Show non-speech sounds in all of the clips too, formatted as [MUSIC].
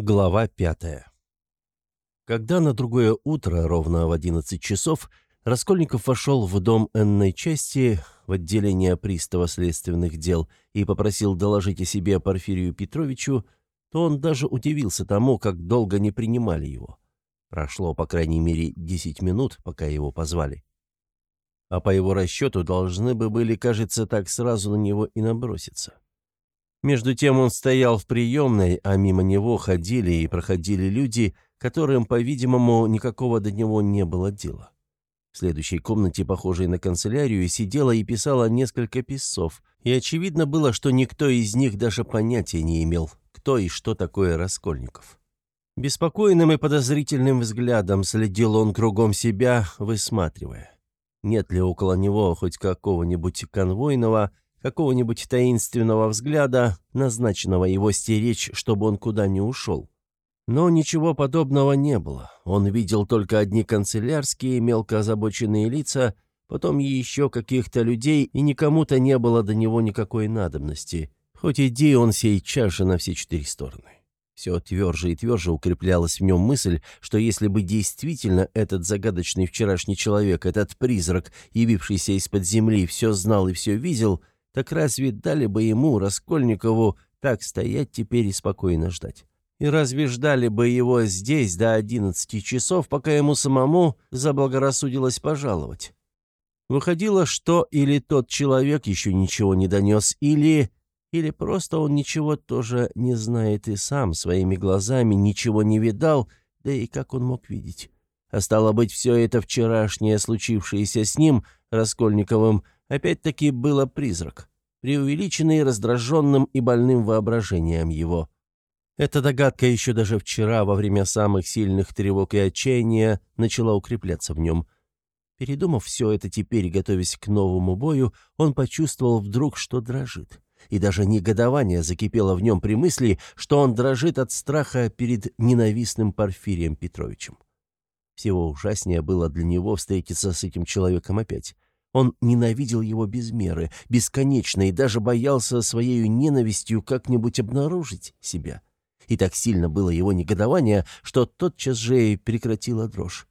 Глава пятая. Когда на другое утро, ровно в 11 часов, Раскольников вошел в дом энной части, в отделение пристава следственных дел, и попросил доложить о себе Порфирию Петровичу, то он даже удивился тому, как долго не принимали его. Прошло, по крайней мере, 10 минут, пока его позвали. А по его расчету должны бы были, кажется, так сразу на него и наброситься. Между тем он стоял в приемной, а мимо него ходили и проходили люди, которым, по-видимому, никакого до него не было дела. В следующей комнате, похожей на канцелярию, сидела и писала несколько писцов, и очевидно было, что никто из них даже понятия не имел, кто и что такое Раскольников. Беспокойным и подозрительным взглядом следил он кругом себя, высматривая. Нет ли около него хоть какого-нибудь конвойного, какого-нибудь таинственного взгляда, назначенного его стеречь, чтобы он куда не ушел. Но ничего подобного не было. Он видел только одни канцелярские, мелко озабоченные лица, потом еще каких-то людей, и никому-то не было до него никакой надобности, хоть иди он сейчас же на все четыре стороны. Все тверже и тверже укреплялась в нем мысль, что если бы действительно этот загадочный вчерашний человек, этот призрак, явившийся из-под земли, все знал и все видел — так разве дали бы ему, Раскольникову, так стоять теперь и спокойно ждать? И разве ждали бы его здесь до одиннадцати часов, пока ему самому заблагорассудилось пожаловать? Выходило, что или тот человек еще ничего не донес, или... Или просто он ничего тоже не знает и сам своими глазами ничего не видал, да и как он мог видеть? А стало быть, все это вчерашнее, случившееся с ним, Раскольниковым, опять-таки было призрак, преувеличенный раздраженным и больным воображением его. Эта догадка еще даже вчера, во время самых сильных тревог и отчаяния, начала укрепляться в нем. Передумав все это теперь, готовясь к новому бою, он почувствовал вдруг, что дрожит. И даже негодование закипело в нем при мысли, что он дрожит от страха перед ненавистным Порфирием Петровичем. Всего ужаснее было для него встретиться с этим человеком опять. Он ненавидел его без меры, бесконечно, и даже боялся своей ненавистью как-нибудь обнаружить себя. И так сильно было его негодование, что тотчас же прекратила дрожь.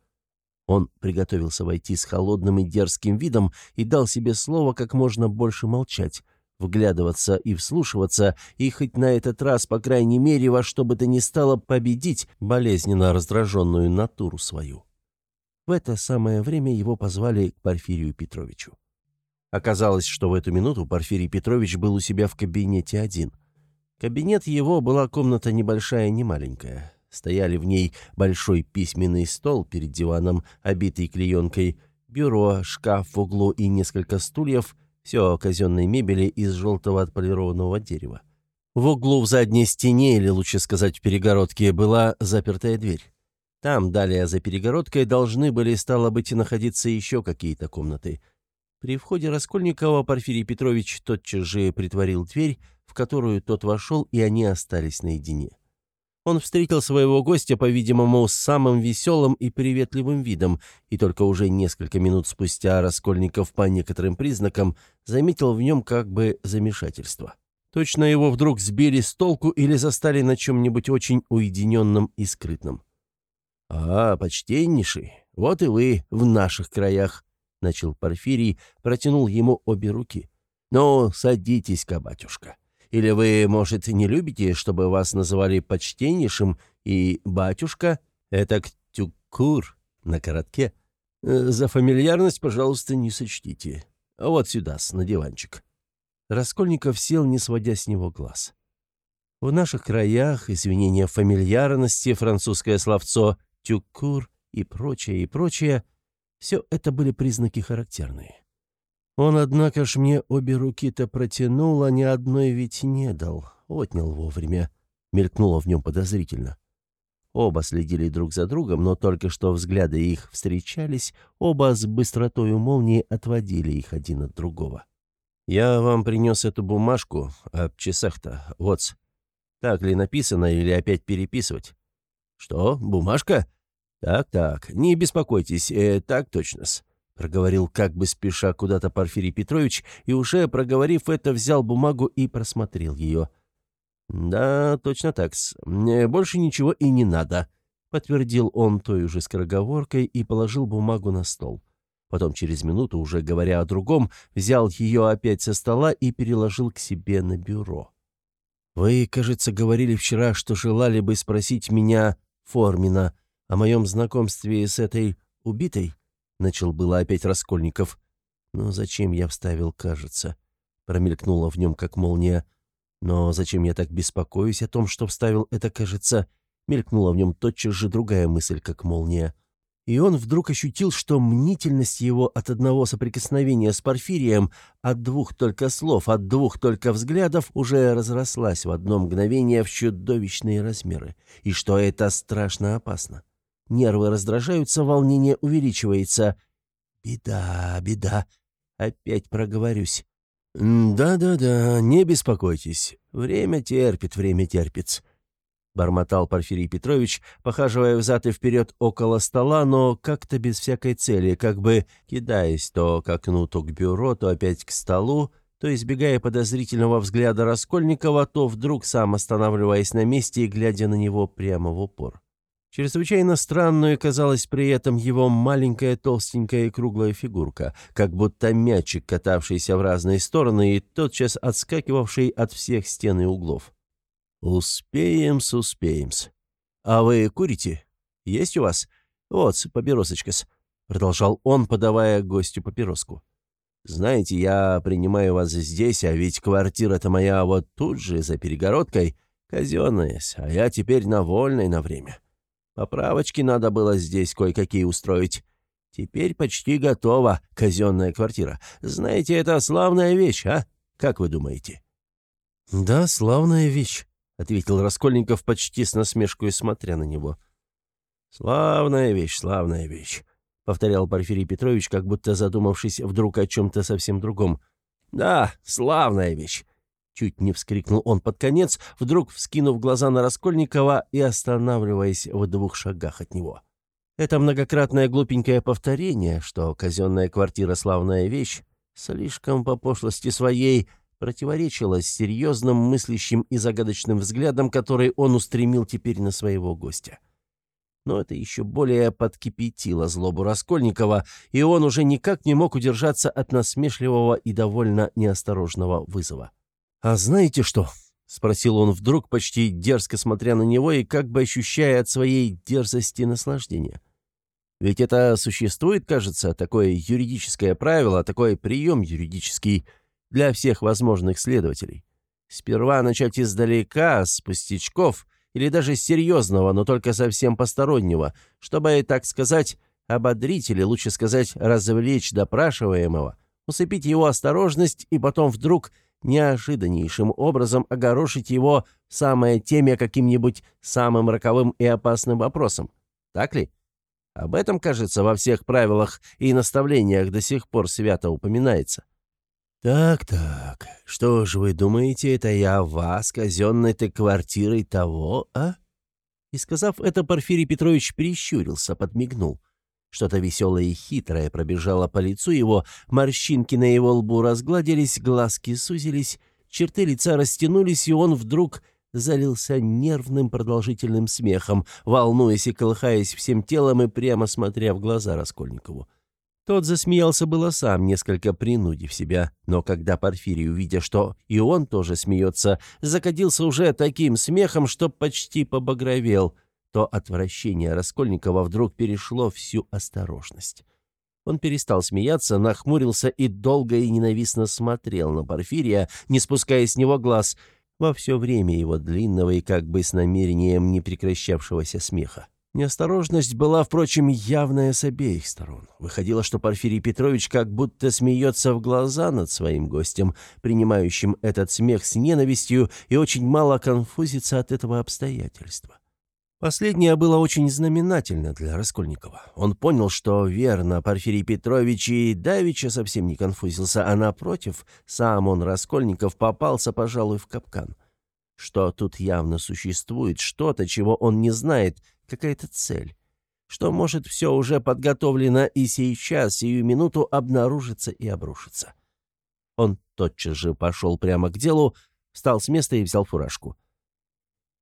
Он приготовился войти с холодным и дерзким видом и дал себе слово как можно больше молчать, вглядываться и вслушиваться, и хоть на этот раз, по крайней мере, во что бы то ни стало победить болезненно раздраженную натуру свою. В это самое время его позвали к Порфирию Петровичу. Оказалось, что в эту минуту Порфирий Петрович был у себя в кабинете один. Кабинет его была комната небольшая, не маленькая. Стояли в ней большой письменный стол перед диваном, обитый клеенкой, бюро, шкаф в углу и несколько стульев, все казенной мебели из желтого отполированного дерева. В углу в задней стене, или лучше сказать в перегородке, была запертая дверь. Там, далее за перегородкой, должны были, стало быть, находиться еще какие-то комнаты. При входе Раскольникова Порфирий Петрович тотчас же притворил дверь, в которую тот вошел, и они остались наедине. Он встретил своего гостя, по-видимому, с самым веселым и приветливым видом, и только уже несколько минут спустя Раскольников по некоторым признакам заметил в нем как бы замешательство. Точно его вдруг сбили с толку или застали на чем-нибудь очень уединенном и скрытном. «А, почтеннейший, вот и вы в наших краях», — начал Порфирий, протянул ему обе руки. «Ну, садитесь-ка, батюшка. Или вы, может, не любите, чтобы вас называли почтеннейшим и батюшка? Это ктюкур на коротке. Э, за фамильярность, пожалуйста, не сочтите. Вот сюда, на диванчик». Раскольников сел, не сводя с него глаз. В наших краях извинение фамильярности, французское словцо тюкур и прочее, и прочее, все это были признаки характерные. Он, однако ж, мне обе руки-то протянул, а ни одной ведь не дал, отнял вовремя. Мелькнуло в нем подозрительно. Оба следили друг за другом, но только что взгляды их встречались, оба с быстротою молнии отводили их один от другого. «Я вам принес эту бумажку об часах-то, вот. Так ли написано или опять переписывать?» «Что, бумажка?» «Так-так, не беспокойтесь, э, так точно-с», — проговорил как бы спеша куда-то Порфирий Петрович, и уже, проговорив это, взял бумагу и просмотрел ее. «Да, точно так-с. Больше ничего и не надо», — подтвердил он той же скороговоркой и положил бумагу на стол. Потом через минуту, уже говоря о другом, взял ее опять со стола и переложил к себе на бюро. «Вы, кажется, говорили вчера, что желали бы спросить меня, Формина, о моем знакомстве с этой убитой?» — начал было опять Раскольников. «Но зачем я вставил «кажется»?» — промелькнуло в нем, как молния. «Но зачем я так беспокоюсь о том, что вставил это «кажется»?» Мелькнула в нем тотчас же другая мысль, как молния и он вдруг ощутил, что мнительность его от одного соприкосновения с Порфирием, от двух только слов, от двух только взглядов уже разрослась в одно мгновение в чудовищные размеры, и что это страшно опасно. Нервы раздражаются, волнение увеличивается. «Беда, беда, опять проговорюсь». «Да-да-да, не беспокойтесь. Время терпит, время терпит бормотал Порфирий Петрович, похаживая взад и вперед около стола, но как-то без всякой цели, как бы кидаясь то к окну, то к бюро, то опять к столу, то избегая подозрительного взгляда Раскольникова, то вдруг сам останавливаясь на месте и глядя на него прямо в упор. Чрезвычайно странную казалась при этом его маленькая толстенькая и круглая фигурка, как будто мячик, катавшийся в разные стороны и тотчас отскакивавший от всех стен и углов. «Успеем-с, успеем-с. А вы курите? Есть у вас? Вот, папиросочка-с», — продолжал он, подавая гостю папироску. «Знаете, я принимаю вас здесь, а ведь квартира-то моя вот тут же, за перегородкой, казенная, а я теперь на вольной на время. Поправочки надо было здесь кое-какие устроить. Теперь почти готова казенная квартира. Знаете, это славная вещь, а? Как вы думаете?» «Да, славная вещь», — ответил Раскольников почти с насмешкой, смотря на него. «Славная вещь, славная вещь», — повторял Порфирий Петрович, как будто задумавшись вдруг о чем-то совсем другом. «Да, славная вещь», — чуть не вскрикнул он под конец, вдруг вскинув глаза на Раскольникова и останавливаясь в двух шагах от него. Это многократное глупенькое повторение, что казенная квартира — славная вещь, слишком по пошлости своей противоречило серьезным, мыслящим и загадочным взглядом, который он устремил теперь на своего гостя. Но это еще более подкипятило злобу Раскольникова, и он уже никак не мог удержаться от насмешливого и довольно неосторожного вызова. «А знаете что?» — спросил он вдруг, почти дерзко смотря на него и как бы ощущая от своей дерзости наслаждение. «Ведь это существует, кажется, такое юридическое правило, такой прием юридический — для всех возможных следователей. Сперва начать издалека, с пустячков, или даже серьезного, но только совсем постороннего, чтобы, так сказать, ободрить или, лучше сказать, развлечь допрашиваемого, усыпить его осторожность и потом вдруг неожиданнейшим образом огорошить его в самое теме каким-нибудь самым роковым и опасным вопросом. Так ли? Об этом, кажется, во всех правилах и наставлениях до сих пор свято упоминается. «Так-так, что же вы думаете, это я вас, казенной-то квартирой того, а?» И сказав это, Порфирий Петрович прищурился, подмигнул. Что-то веселое и хитрое пробежало по лицу его, морщинки на его лбу разгладились, глазки сузились, черты лица растянулись, и он вдруг залился нервным продолжительным смехом, волнуясь и колыхаясь всем телом и прямо смотря в глаза Раскольникову. Тот засмеялся было сам, несколько принудив себя, но когда Порфирий, увидя, что и он тоже смеется, закатился уже таким смехом, что почти побагровел, то отвращение Раскольникова вдруг перешло всю осторожность. Он перестал смеяться, нахмурился и долго и ненавистно смотрел на Порфирия, не спуская с него глаз, во все время его длинного и как бы с намерением не прекращавшегося смеха. Неосторожность была, впрочем, явная с обеих сторон. Выходило, что Порфирий Петрович как будто смеется в глаза над своим гостем, принимающим этот смех с ненавистью, и очень мало конфузится от этого обстоятельства. Последнее было очень знаменательно для Раскольникова. Он понял, что верно, Порфирий Петрович и Давича совсем не конфузился, а напротив, сам он, Раскольников, попался, пожалуй, в капкан. Что тут явно существует, что-то, чего он не знает — какая-то цель, что, может, все уже подготовлено и сейчас, сию минуту обнаружится и обрушится. Он тотчас же пошел прямо к делу, встал с места и взял фуражку.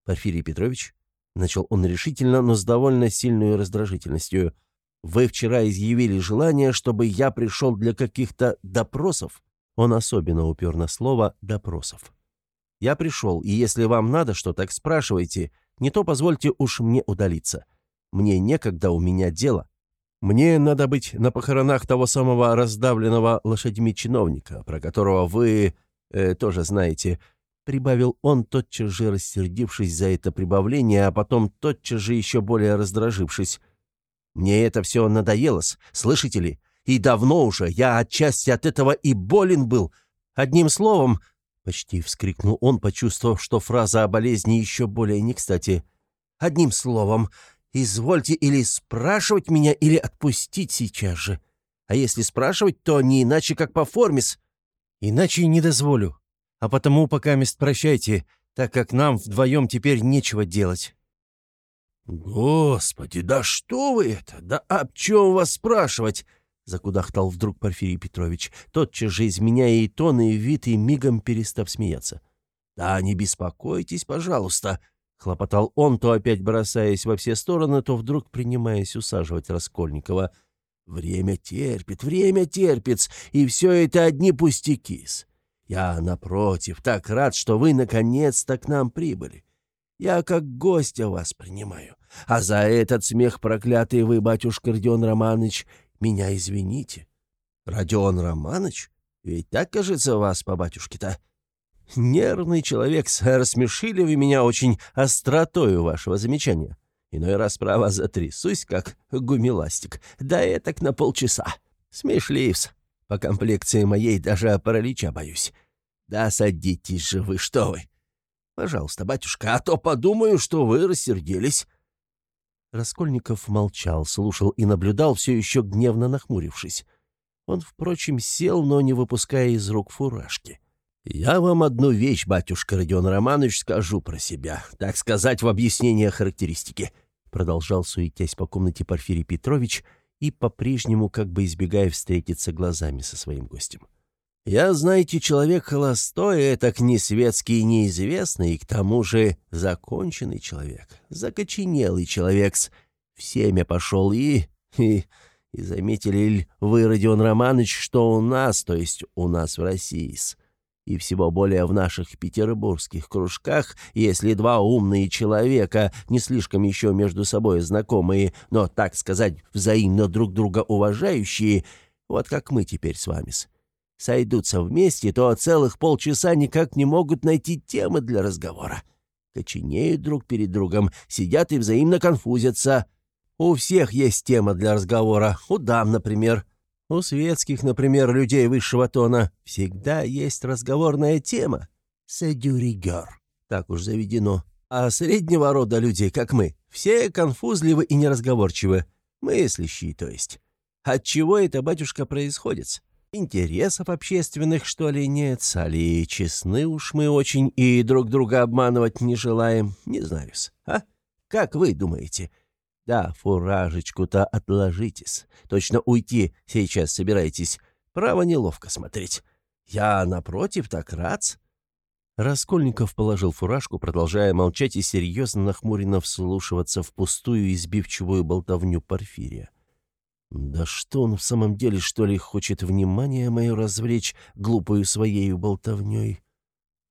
«Порфирий Петрович?» — начал он решительно, но с довольно сильной раздражительностью. «Вы вчера изъявили желание, чтобы я пришел для каких-то допросов?» Он особенно упер на слово «допросов». «Я пришел, и если вам надо что, так спрашивайте. Не то позвольте уж мне удалиться. Мне некогда, у меня дело. Мне надо быть на похоронах того самого раздавленного лошадьми чиновника, про которого вы э, тоже знаете, прибавил он, тотчас же рассердившись за это прибавление, а потом тотчас же еще более раздражившись. «Мне это все надоелось, слышите ли? И давно уже, я отчасти от этого и болен был. Одним словом...» — почти вскрикнул он, почувствовав, что фраза о болезни еще более не кстати. «Одним словом, извольте или спрашивать меня, или отпустить сейчас же. А если спрашивать, то не иначе, как по формис. Иначе не дозволю. А потому пока мест прощайте, так как нам вдвоем теперь нечего делать». «Господи, да что вы это? Да об чем вас спрашивать?» Закудахтал вдруг Порфирий Петрович, тотчас же изменяя и тон, и вид, и мигом перестав смеяться. «Да не беспокойтесь, пожалуйста», — хлопотал он, то опять бросаясь во все стороны, то вдруг принимаясь усаживать Раскольникова. «Время терпит, время терпит, и все это одни пустяки-с. Я, напротив, так рад, что вы наконец-то к нам прибыли. Я как гостя вас принимаю. А за этот смех проклятый вы, батюшка Родион Романович, меня извините. Родион Романович? Ведь так, кажется, вас по батюшке-то. Нервный человек, рассмешили вы меня очень остротою вашего замечания. Иной раз, право, затрясусь, как гумиластик. Да этак на полчаса. Смешливс. По комплекции моей даже паралича боюсь. Да садитесь же вы, что вы. Пожалуйста, батюшка, а то подумаю, что вы рассердились. Раскольников молчал, слушал и наблюдал, все еще гневно нахмурившись. Он, впрочем, сел, но не выпуская из рук фуражки. «Я вам одну вещь, батюшка Родион Романович, скажу про себя, так сказать, в объяснение характеристики», продолжал суетясь по комнате Порфирий Петрович и по-прежнему как бы избегая встретиться глазами со своим гостем. «Я, знаете, человек холостой, этак не светский и неизвестный, и к тому же законченный человек, закоченелый человек, с всеми пошел и... и... И заметили ли вы, Родион Романович, что у нас, то есть у нас в России, с и всего более в наших петербургских кружках, если два умные человека, не слишком еще между собой знакомые, но, так сказать, взаимно друг друга уважающие, вот как мы теперь с вами, сойдутся вместе, то целых полчаса никак не могут найти темы для разговора. Коченеют друг перед другом, сидят и взаимно конфузятся. У всех есть тема для разговора, у дам, например, у светских, например, людей высшего тона всегда есть разговорная тема. Седюригер. Так уж заведено. А среднего рода людей, как мы, все конфузливы и неразговорчивы. Мыслящие, то есть. От чего это, батюшка, происходит? Интересов общественных, что ли, нет? Али честны уж мы очень и друг друга обманывать не желаем? Не знаю-с. А? Как вы думаете?» Да, фуражечку-то отложитесь. Точно уйти сейчас собираетесь. Право неловко смотреть. Я, напротив, так рад. Раскольников положил фуражку, продолжая молчать и серьезно нахмуренно вслушиваться в пустую избивчивую болтовню Порфирия. «Да что он в самом деле, что ли, хочет внимание мое развлечь глупую своею болтовней?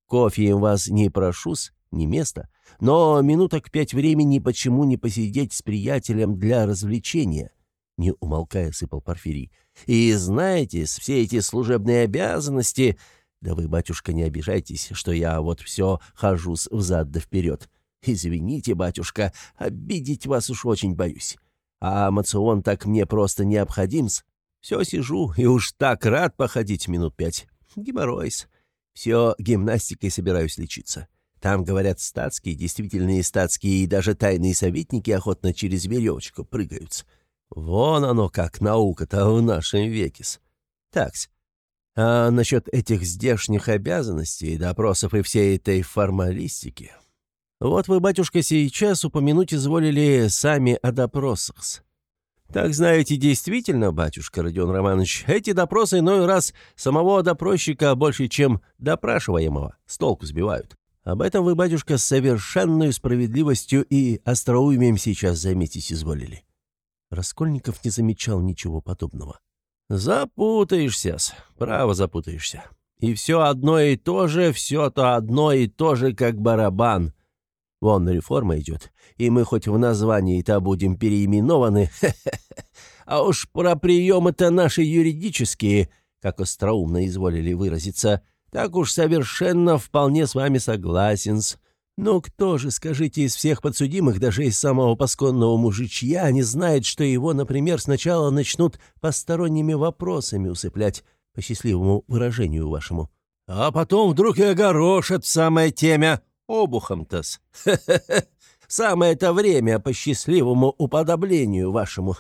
Кофе им вас не прошусь, не место, но минуток пять времени почему не посидеть с приятелем для развлечения?» Не умолкая, сыпал Порфирий. «И знаете, все эти служебные обязанности...» «Да вы, батюшка, не обижайтесь, что я вот все хожу взад да вперед. Извините, батюшка, обидеть вас уж очень боюсь. А мацион так мне просто необходим-с. Все сижу и уж так рад походить минут пять. Геморройс. Все гимнастикой собираюсь лечиться. Там, говорят, статские, действительные статские и даже тайные советники охотно через веревочку прыгают. Вон оно как наука-то в нашем веке-с. Такс. А насчет этих здешних обязанностей, допросов и всей этой формалистики... Вот вы, батюшка, сейчас упомянуть изволили сами о допросах. Так знаете, действительно, батюшка Родион Романович, эти допросы иной раз самого допросчика больше, чем допрашиваемого, с толку сбивают. Об этом вы, батюшка, с совершенной справедливостью и остроумием сейчас заметить изволили». Раскольников не замечал ничего подобного. «Запутаешься-с, право запутаешься. И все одно и то же, все то одно и то же, как барабан. Вон реформа идет, и мы хоть в названии-то будем переименованы, [LAUGHS] а уж про приемы-то наши юридические, как остроумно изволили выразиться, так уж совершенно вполне с вами согласен -с. Но кто же, скажите, из всех подсудимых, даже из самого пасконного мужичья, не знает, что его, например, сначала начнут посторонними вопросами усыплять, по счастливому выражению вашему, а потом вдруг и огорошат в самое темя обухом-то-с. Самое-то время по счастливому уподоблению вашему.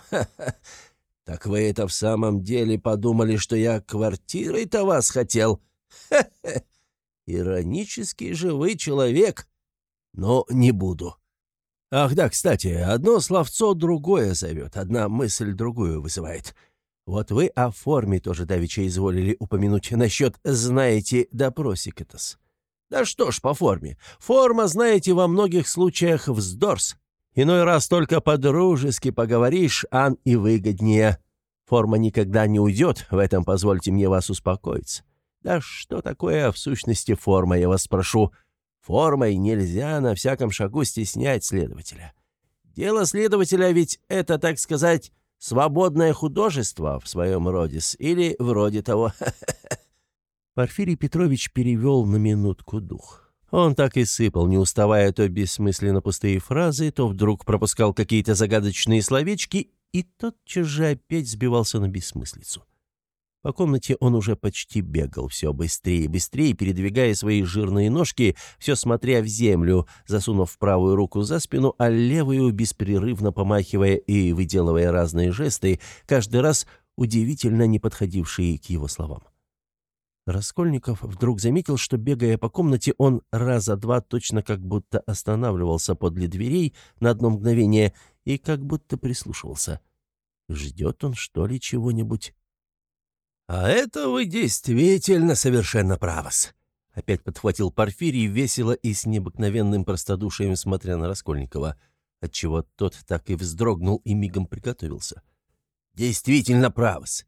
Так вы это в самом деле подумали, что я квартирой-то вас хотел? [LAUGHS] Иронический же вы человек. Но не буду. Ах да, кстати, одно словцо другое зовет, одна мысль другую вызывает. Вот вы о форме тоже давеча изволили упомянуть насчет «знаете» допросика-тос. Да что ж по форме. Форма, знаете, во многих случаях вздорс. Иной раз только по-дружески поговоришь, ан и выгоднее. Форма никогда не уйдет, в этом позвольте мне вас успокоиться. Да что такое в сущности форма, я вас спрошу? Формой нельзя на всяком шагу стеснять следователя. Дело следователя ведь это, так сказать, свободное художество в своем роде или вроде того. [LAUGHS] Порфирий Петрович перевел на минутку дух. Он так и сыпал, не уставая то бессмысленно пустые фразы, то вдруг пропускал какие-то загадочные словечки и тотчас же опять сбивался на бессмыслицу. По комнате он уже почти бегал, все быстрее и быстрее, передвигая свои жирные ножки, все смотря в землю, засунув правую руку за спину, а левую беспрерывно помахивая и выделывая разные жесты, каждый раз удивительно не подходившие к его словам. Раскольников вдруг заметил, что, бегая по комнате, он раза два точно как будто останавливался подле дверей на одно мгновение и как будто прислушивался. Ждет он, что ли, чего-нибудь? «А это вы действительно совершенно правос», — опять подхватил Порфирий, весело и с необыкновенным простодушием смотря на Раскольникова, отчего тот так и вздрогнул и мигом приготовился. «Действительно правос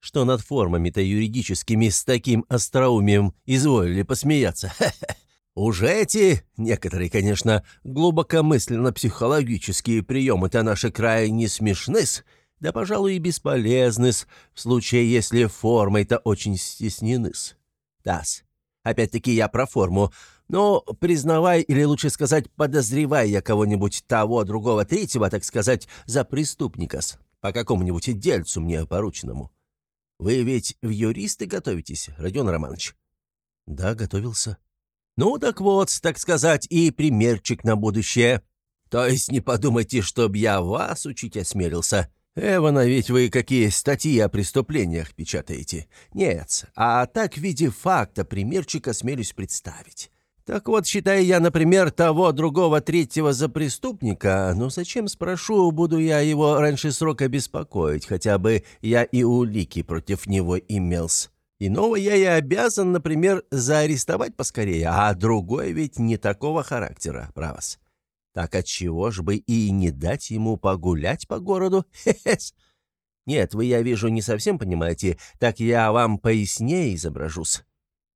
что над формами-то юридическими с таким остроумием изволили посмеяться. [LAUGHS] Уже эти, некоторые, конечно, глубокомысленно-психологические приемы-то наши крайне смешны-с, да, пожалуй, и бесполезны-с, в случае, если формой-то очень стеснены-с. Тас, опять-таки я про форму, но признавай, или лучше сказать, подозревай я кого-нибудь того, другого, третьего, так сказать, за преступника-с, по какому-нибудь дельцу мне порученному. Вы ведь в юристы готовитесь, Родион Романович?» «Да, готовился». «Ну, так вот, так сказать, и примерчик на будущее. То есть не подумайте, чтоб я вас учить осмелился. Эвана, ведь вы какие статьи о преступлениях печатаете? Нет, а так в виде факта примерчик осмелюсь представить. Так вот, считая я, например, того, другого, третьего за преступника, ну зачем, спрошу, буду я его раньше срока беспокоить, хотя бы я и улики против него имелся. Иного я и обязан, например, заарестовать поскорее, а другой ведь не такого характера, правос. Так отчего ж бы и не дать ему погулять по городу? Хе-хе. Нет, вы, я вижу, не совсем понимаете, так я вам пояснее изображусь.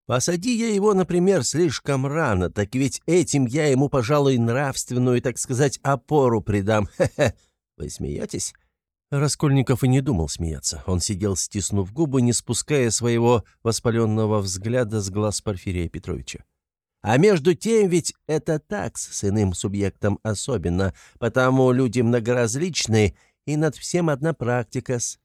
Посади я его, например, слишком рано, так ведь этим я ему, пожалуй, нравственную, так сказать, опору придам. Хе-хе. Вы смеетесь?» Раскольников и не думал смеяться. Он сидел, стиснув губы, не спуская своего воспаленного взгляда с глаз Порфирия Петровича. А между тем ведь это так с иным субъектом особенно, потому люди многоразличны, и над всем одна практика -с.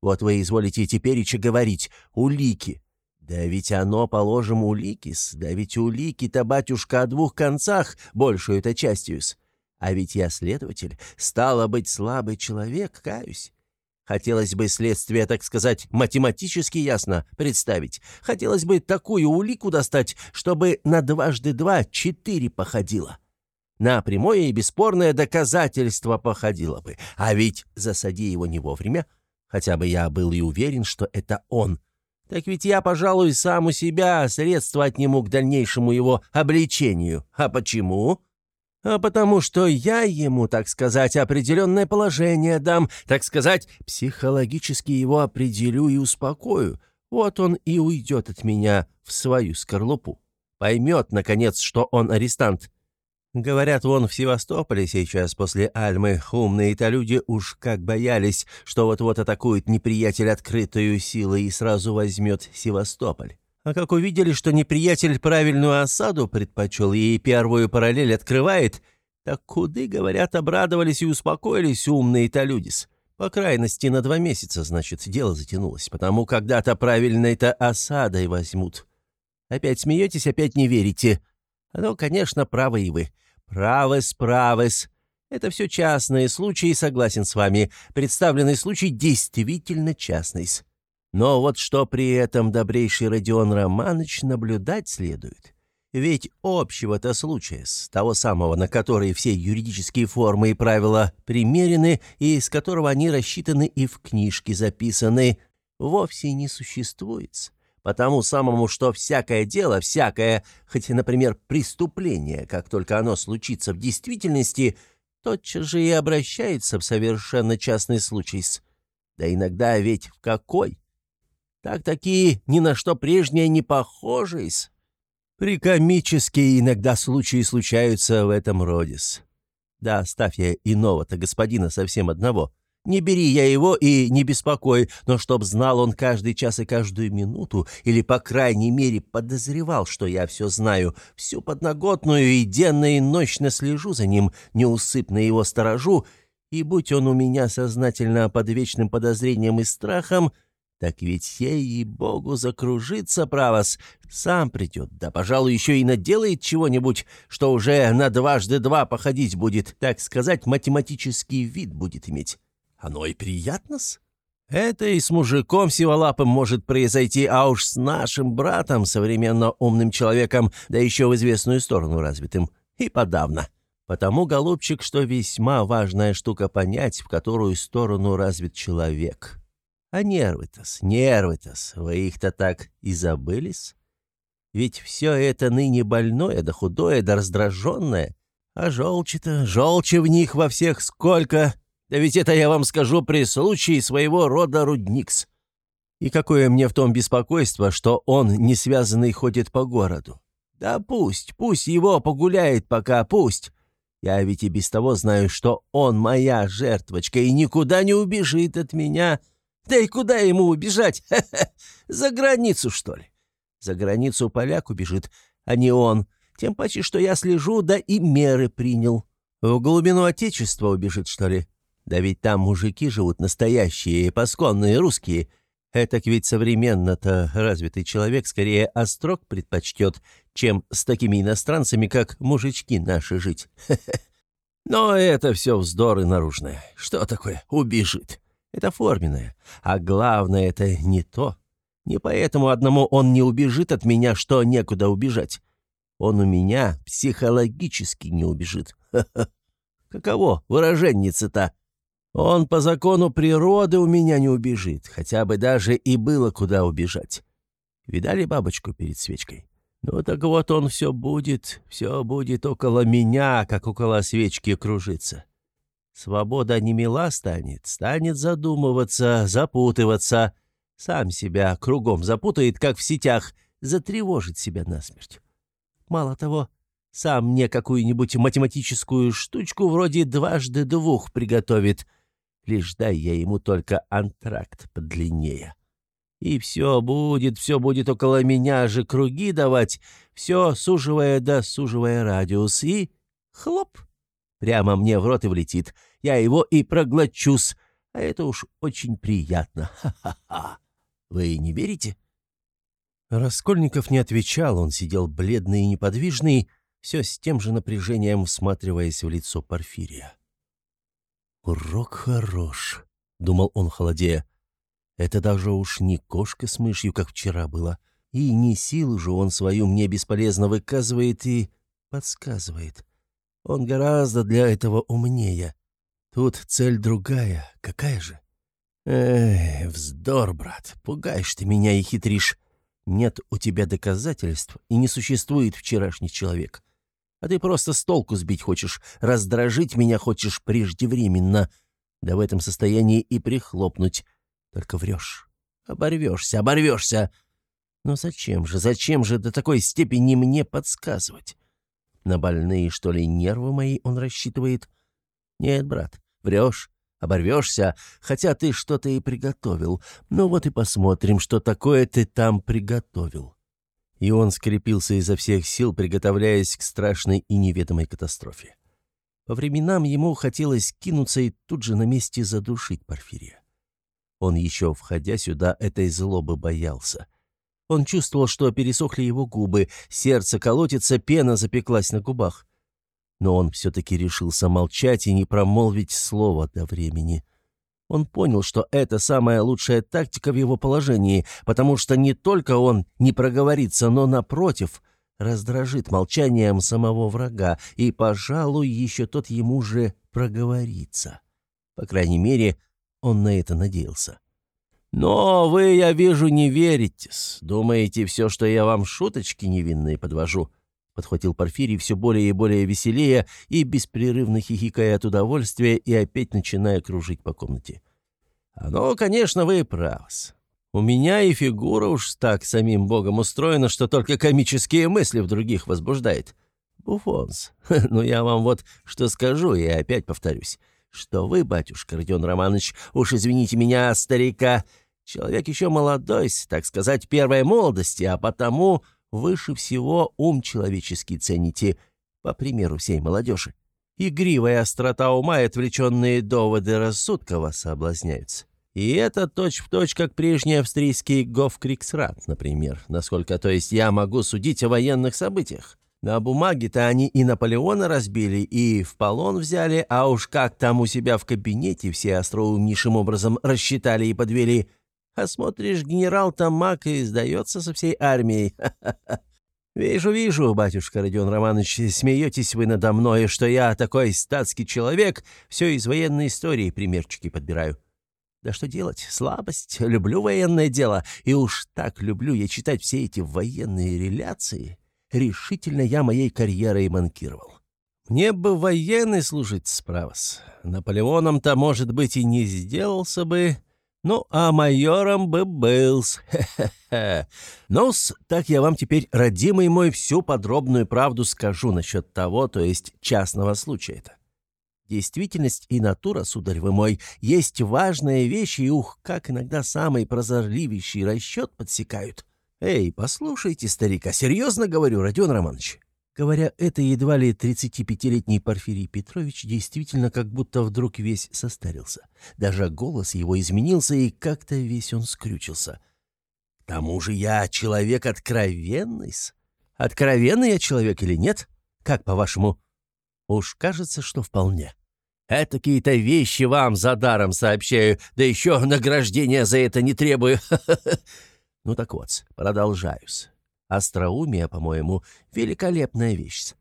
Вот вы изволите теперь говорить «улики». Да ведь оно, положим, уликис, да ведь улики-то, батюшка, о двух концах, большую-то частью-с. А ведь я следователь, стало быть, слабый человек, каюсь. Хотелось бы следствие, так сказать, математически ясно представить. Хотелось бы такую улику достать, чтобы на дважды два четыре походило. На прямое и бесспорное доказательство походило бы. А ведь засади его не вовремя. Хотя бы я был и уверен, что это он — Так ведь я, пожалуй, сам у себя средства отниму к дальнейшему его обличению. А почему? А потому что я ему, так сказать, определенное положение дам, так сказать, психологически его определю и успокою. Вот он и уйдет от меня в свою скорлупу. Поймет, наконец, что он арестант. Говорят, вон в Севастополе сейчас после Альмы умные-то люди уж как боялись, что вот-вот атакует неприятель открытую силой и сразу возьмет Севастополь. А как увидели, что неприятель правильную осаду предпочел и первую параллель открывает, так куды, говорят, обрадовались и успокоились умные-то людис. По крайности, на два месяца, значит, дело затянулось, потому когда-то правильной-то осадой возьмут. Опять смеетесь, опять не верите. Ну, конечно, правы и вы. Правы-с, правы-с. Это все частные случаи, согласен с вами. Представленный случай действительно частный-с. Но вот что при этом добрейший Родион Романович наблюдать следует. Ведь общего-то случая, с того самого, на который все юридические формы и правила примерены, и из которого они рассчитаны и в книжке записаны, вовсе не существует. Потому самому, что всякое дело, всякое, хоть, например, преступление, как только оно случится в действительности, тотчас же и обращается в совершенно частный случай. Да иногда ведь в какой? Так такие ни на что прежнее не похожие. Прикомические иногда случаи случаются в этом роде. Да, оставь я иного-то господина совсем одного. Не бери я его и не беспокой, но чтоб знал он каждый час и каждую минуту, или, по крайней мере, подозревал, что я все знаю, всю подноготную и денно и ночно слежу за ним, неусыпно его сторожу, и будь он у меня сознательно под вечным подозрением и страхом, — так ведь ей-богу закружится правос, сам придет, да, пожалуй, еще и наделает чего-нибудь, что уже на дважды два походить будет, так сказать, математический вид будет иметь. Оно и приятно-с. Это и с мужиком сиволапым может произойти, а уж с нашим братом, современно умным человеком, да еще в известную сторону развитым, и подавно. Потому, голубчик, что весьма важная штука понять, в которую сторону развит человек». А нервы-то-с, нервы-то-с, вы их-то так и забылись? Ведь все это ныне больное, да худое, да раздраженное. А желчи-то, желчи в них во всех сколько. Да ведь это я вам скажу при случае своего рода рудникс. И какое мне в том беспокойство, что он не связанный ходит по городу. Да пусть, пусть его погуляет пока, пусть. Я ведь и без того знаю, что он моя жертвочка и никуда не убежит от меня, да и куда ему убежать? За границу, что ли? За границу поляк убежит, а не он. Тем паче, что я слежу, да и меры принял. В глубину Отечества убежит, что ли? Да ведь там мужики живут настоящие, посконные русские. Этак ведь современно-то развитый человек скорее острог предпочтет, чем с такими иностранцами, как мужички наши жить. Но это все вздоры наружные. Что такое «убежит»? Это форменное. А главное, это не то. Не поэтому одному он не убежит от меня, что некуда убежать. Он у меня психологически не убежит. Каково выраженница-то? Он по закону природы у меня не убежит, хотя бы даже и было куда убежать. Видали бабочку перед свечкой? Ну так вот он все будет, все будет около меня, как около свечки кружиться. Свобода не мила станет, станет задумываться, запутываться. Сам себя кругом запутает, как в сетях, затревожит себя насмерть. Мало того, сам мне какую-нибудь математическую штучку вроде дважды двух приготовит. Лишь дай я ему только антракт подлиннее. И все будет, все будет около меня же круги давать, все суживая да суживая радиус, и хлоп — Прямо мне в рот и влетит. Я его и проглочусь. А это уж очень приятно. Ха-ха-ха. Вы не верите?» Раскольников не отвечал, он сидел бледный и неподвижный, все с тем же напряжением всматриваясь в лицо Порфирия. «Урок хорош», — думал он холодея. «Это даже уж не кошка с мышью, как вчера было, и не силу же он свою мне бесполезно выказывает и подсказывает. Он гораздо для этого умнее. Тут цель другая. Какая же? Эх, вздор, брат, пугаешь ты меня и хитришь. Нет у тебя доказательств, и не существует вчерашний человек. А ты просто с толку сбить хочешь, раздражить меня хочешь преждевременно. Да в этом состоянии и прихлопнуть. Только врешь. Оборвешься, оборвешься. Но зачем же, зачем же до такой степени мне подсказывать? На больные, что ли, нервы мои он рассчитывает? Нет, брат, врешь, оборвешься, хотя ты что-то и приготовил. Ну вот и посмотрим, что такое ты там приготовил». И он скрепился изо всех сил, приготовляясь к страшной и неведомой катастрофе. По временам ему хотелось кинуться и тут же на месте задушить Порфирия. Он еще, входя сюда, этой злобы боялся. Он чувствовал, что пересохли его губы, сердце колотится, пена запеклась на губах но он все-таки решился молчать и не промолвить слова до времени. Он понял, что это самая лучшая тактика в его положении, потому что не только он не проговорится, но, напротив, раздражит молчанием самого врага, и, пожалуй, еще тот ему же проговорится. По крайней мере, он на это надеялся. «Но вы, я вижу, не верите. Думаете, все, что я вам шуточки невинные подвожу?» — подхватил Порфирий все более и более веселее и беспрерывно хихикая от удовольствия и опять начиная кружить по комнате. «А ну, конечно, вы правы. У меня и фигура уж так самим богом устроена, что только комические мысли в других возбуждает. Буфонс. [LAUGHS] Ну, я вам вот что скажу и опять повторюсь. Что вы, батюшка Родион Романович, уж извините меня, старика, человек еще молодой, так сказать, первой молодости, а потому выше всего ум человеческий цените, по примеру всей молодежи. Игривая острота ума и отвлеченные доводы рассудка вас соблазняются. И это точь-в-точь, точь, как прежний австрийский Гофкриксрат, например, насколько, то есть, я могу судить о военных событиях. На бумаге-то они и Наполеона разбили, и в полон взяли, а уж как там у себя в кабинете все остроумнейшим образом рассчитали и подвели – а смотришь, генерал Тамак и сдается со всей армией. Вижу, вижу, батюшка Родион Романович, смеетесь вы надо мной, что я такой статский человек, все из военной истории примерчики подбираю. Да что делать? Слабость. Люблю военное дело. И уж так люблю я читать все эти военные реляции. Решительно я моей карьерой манкировал. Мне бы военный служить справас. Наполеоном-то, может быть, и не сделался бы, ну, а майором бы был хе-хе-хе. ну так я вам теперь, родимый мой, всю подробную правду скажу насчет того, то есть частного случая-то. Действительность и натура, сударь вы мой, есть важные вещи, и ух, как иногда самый прозорливейший расчет подсекают. Эй, послушайте, старика, серьезно говорю, Родион Романович. Говоря это, едва ли 35-летний Порфирий Петрович действительно как будто вдруг весь состарился. Даже голос его изменился, и как-то весь он скрючился. «К тому же я человек откровенный -с. Откровенный я человек или нет? Как, по-вашему?» «Уж кажется, что вполне». «Этакие-то вещи вам за даром сообщаю, да еще награждения за это не требую. [LAUGHS] Ну так вот, продолжаюсь. Остроумие, по-моему, великолепная вещь.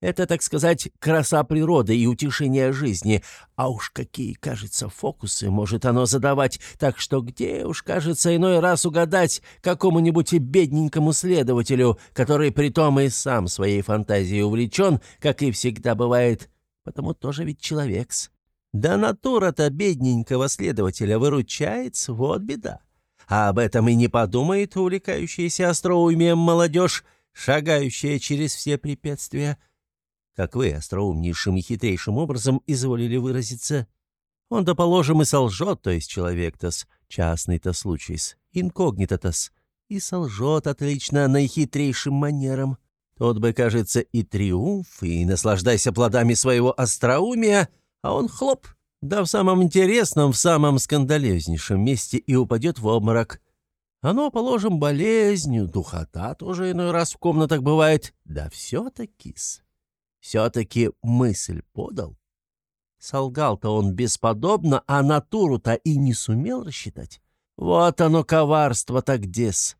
Это, так сказать, краса природы и утешение жизни. А уж какие, кажется, фокусы может оно задавать, так что где уж, кажется, иной раз угадать какому-нибудь бедненькому следователю, который притом и сам своей фантазией увлечен, как и всегда бывает, потому тоже ведь человек-с. Да натура-то бедненького следователя выручается, вот беда а об этом и не подумает увлекающаяся остроумием молодежь, шагающая через все препятствия. Как вы остроумнейшим и хитрейшим образом изволили выразиться. Он-то, положим, и солжет, то есть человек-то-с, частный-то случай-с, инкогнито-то-с, и солжет отлично наихитрейшим манером. Тот бы, кажется, и триумф, и наслаждайся плодами своего остроумия, а он хлоп — да в самом интересном, в самом скандалезнейшем месте и упадет в обморок. Оно, положим, болезнью, духота тоже иной раз в комнатах бывает. Да все-таки-с, все-таки мысль подал. Солгал-то он бесподобно, а натуру-то и не сумел рассчитать. Вот оно коварство-то где-с.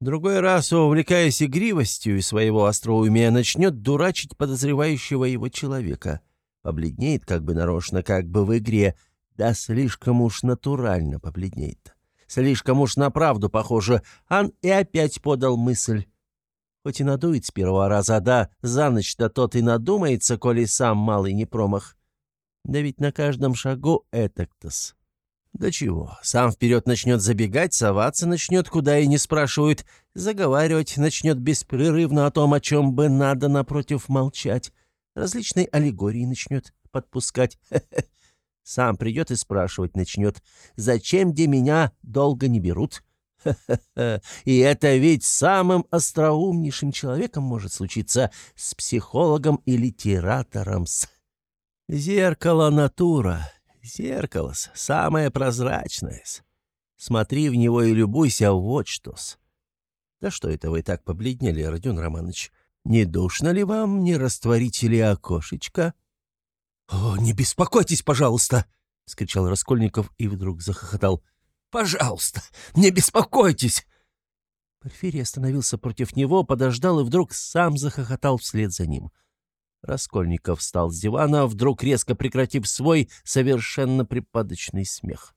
Другой раз, увлекаясь игривостью и своего остроумия, начнет дурачить подозревающего его человека — побледнеет как бы нарочно, как бы в игре, Да слишком уж натурально побледнеет. Слишком уж на правду похоже. Ан и опять подал мысль. Хоть и надует с первого раза, да за ночь-то тот и надумается, коли сам малый не промах. Да ведь на каждом шагу этак-то-с. Да чего, сам вперед начнет забегать, соваться начнет, куда и не спрашивают, заговаривать начнет беспрерывно о том, о чем бы надо напротив молчать, различные аллегории начнет подпускать. [LAUGHS] Сам придет и спрашивать начнет, зачем где меня долго не берут? [LAUGHS] И это ведь самым остроумнейшим человеком может случиться с психологом и литератором. Зеркало натура, зеркало самое прозрачное. Смотри в него и любуйся, вот что-с. Да что это вы так побледнели, Родион Романович? Не душно ли вам, не растворите ли окошечко? «О, не беспокойтесь, пожалуйста!» — скричал Раскольников и вдруг захохотал. «Пожалуйста, не беспокойтесь!» Порфирий остановился против него, подождал и вдруг сам захохотал вслед за ним. Раскольников встал с дивана, вдруг резко прекратив свой совершенно припадочный смех.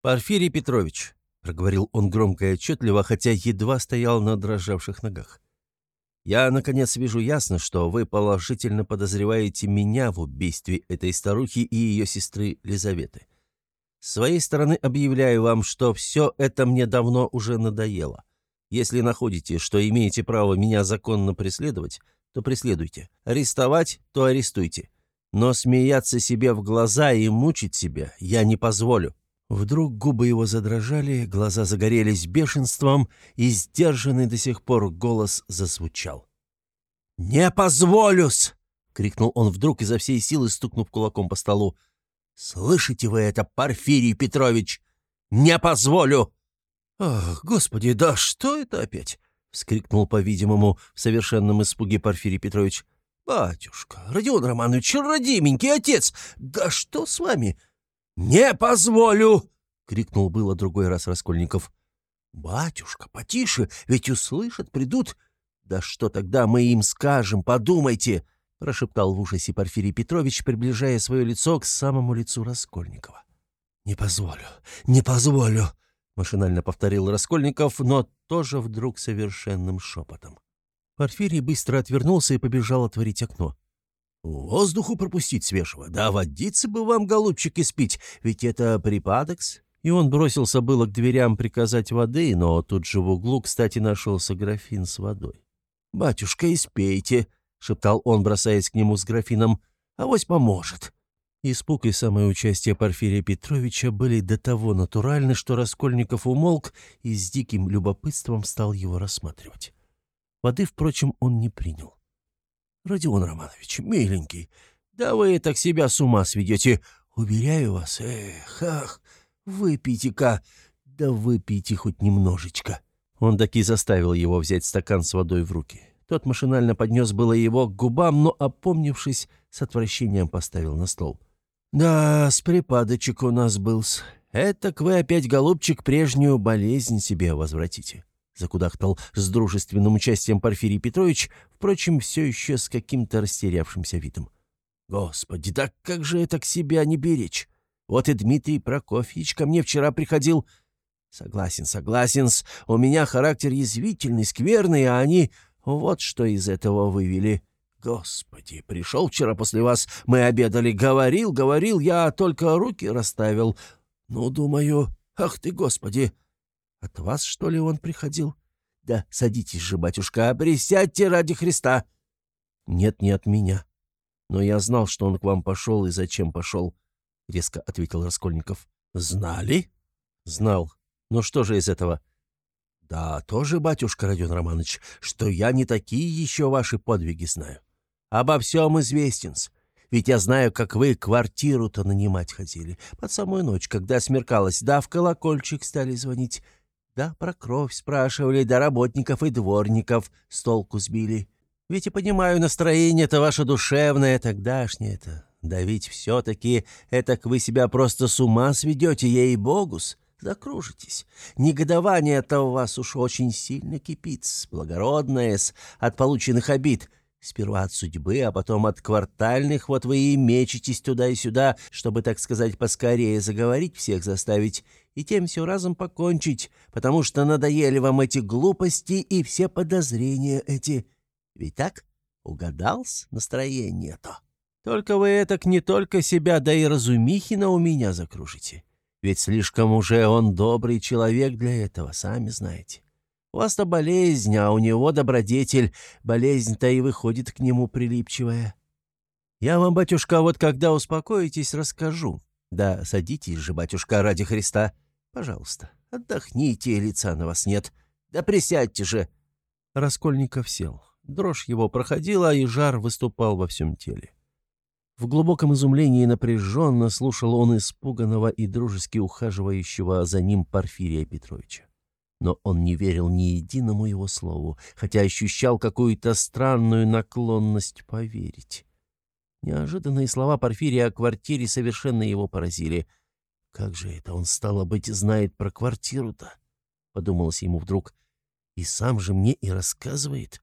«Порфирий Петрович», — проговорил он громко и отчетливо, хотя едва стоял на дрожавших ногах, я, наконец, вижу ясно, что вы положительно подозреваете меня в убийстве этой старухи и ее сестры Лизаветы. С своей стороны объявляю вам, что все это мне давно уже надоело. Если находите, что имеете право меня законно преследовать, то преследуйте. Арестовать, то арестуйте. Но смеяться себе в глаза и мучить себя я не позволю. Вдруг губы его задрожали, глаза загорелись бешенством, и сдержанный до сих пор голос зазвучал. «Не позволюсь!» — крикнул он вдруг изо всей силы, стукнув кулаком по столу. «Слышите вы это, Порфирий Петрович? Не позволю!» «Ах, господи, да что это опять?» — вскрикнул, по-видимому, в совершенном испуге Порфирий Петрович. «Батюшка, Родион Романович, родименький отец, да что с вами?» «Не позволю!» — крикнул было другой раз Раскольников. «Батюшка, потише, ведь услышат, придут. Да что тогда мы им скажем, подумайте!» — прошептал в ужасе Порфирий Петрович, приближая свое лицо к самому лицу Раскольникова. «Не позволю, не позволю!» — машинально повторил Раскольников, но тоже вдруг совершенным шепотом. Порфирий быстро отвернулся и побежал отворить окно. Воздуху пропустить свежего, да водиться бы вам, голубчик, испить, ведь это припадокс. И он бросился было к дверям приказать воды, но тут же в углу, кстати, нашелся графин с водой. «Батюшка, испейте», — шептал он, бросаясь к нему с графином, — «авось поможет». Испуг и самое участие Порфирия Петровича были до того натуральны, что Раскольников умолк и с диким любопытством стал его рассматривать. Воды, впрочем, он не принял. Родион Романович, миленький, да вы так себя с ума сведете. Уверяю вас, эх, ах, выпейте-ка, да выпейте хоть немножечко». Он таки заставил его взять стакан с водой в руки. Тот машинально поднес было его к губам, но, опомнившись, с отвращением поставил на стол. «Да, с припадочек у нас был-с. Этак вы опять, голубчик, прежнюю болезнь себе возвратите. — закудахтал с дружественным участием Порфирий Петрович, впрочем, все еще с каким-то растерявшимся видом. «Господи, да как же это к себя не беречь? Вот и Дмитрий Прокофьевич ко мне вчера приходил. Согласен, согласен, у меня характер язвительный, скверный, а они вот что из этого вывели. Господи, пришел вчера после вас, мы обедали, говорил, говорил, я только руки расставил. Ну, думаю, ах ты, Господи!» От вас, что ли, он приходил? Да садитесь же, батюшка, присядьте ради Христа. Нет, не от меня. Но я знал, что он к вам пошел и зачем пошел, — резко ответил Раскольников. Знали? Знал. Ну что же из этого? Да, тоже, батюшка Родион Романович, что я не такие еще ваши подвиги знаю. Обо всем известен -с. Ведь я знаю, как вы квартиру-то нанимать хотели. Под самую ночь, когда смеркалось, да в колокольчик стали звонить. Да, про кровь спрашивали, да работников и дворников с толку сбили. Ведь и понимаю, настроение-то ваше душевное, тогдашнее-то. Да ведь все-таки этак вы себя просто с ума сведете, ей-богус. Закружитесь. Негодование-то у вас уж очень сильно кипит, благородное, от полученных обид. Сперва от судьбы, а потом от квартальных, вот вы и мечетесь туда и сюда, чтобы, так сказать, поскорее заговорить, всех заставить, и тем все разом покончить, потому что надоели вам эти глупости и все подозрения эти. Ведь так? Угадал-с настроение-то. Только вы этак не только себя, да и Разумихина у меня закружите. Ведь слишком уже он добрый человек для этого, сами знаете. У вас-то болезнь, а у него добродетель. Болезнь-то и выходит к нему прилипчивая. Я вам, батюшка, вот когда успокоитесь, расскажу. Да садитесь же, батюшка, ради Христа. Пожалуйста, отдохните, лица на вас нет. Да присядьте же. Раскольников сел. Дрожь его проходила, и жар выступал во всем теле. В глубоком изумлении напряженно слушал он испуганного и дружески ухаживающего за ним Порфирия Петровича но он не верил ни единому его слову, хотя ощущал какую-то странную наклонность поверить. Неожиданные слова Порфирия о квартире совершенно его поразили. «Как же это он, стало быть, знает про квартиру-то?» — подумалось ему вдруг. «И сам же мне и рассказывает».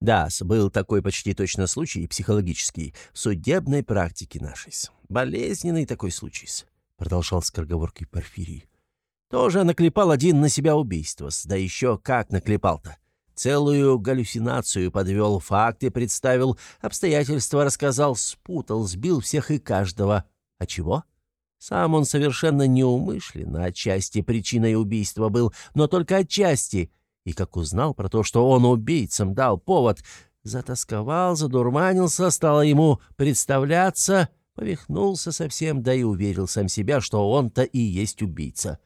Да, был такой почти точно случай, психологический, в судебной практике нашей. Болезненный такой случай, — продолжал скороговоркой Порфирий. Тоже наклепал один на себя убийство. Да еще как наклепал-то. Целую галлюцинацию подвел, факты представил, обстоятельства рассказал, спутал, сбил всех и каждого. А чего? Сам он совершенно неумышленно, отчасти причиной убийства был, но только отчасти. И как узнал про то, что он убийцам дал повод, затасковал, задурманился, стало ему представляться, повихнулся совсем, да и уверил сам себя, что он-то и есть убийца.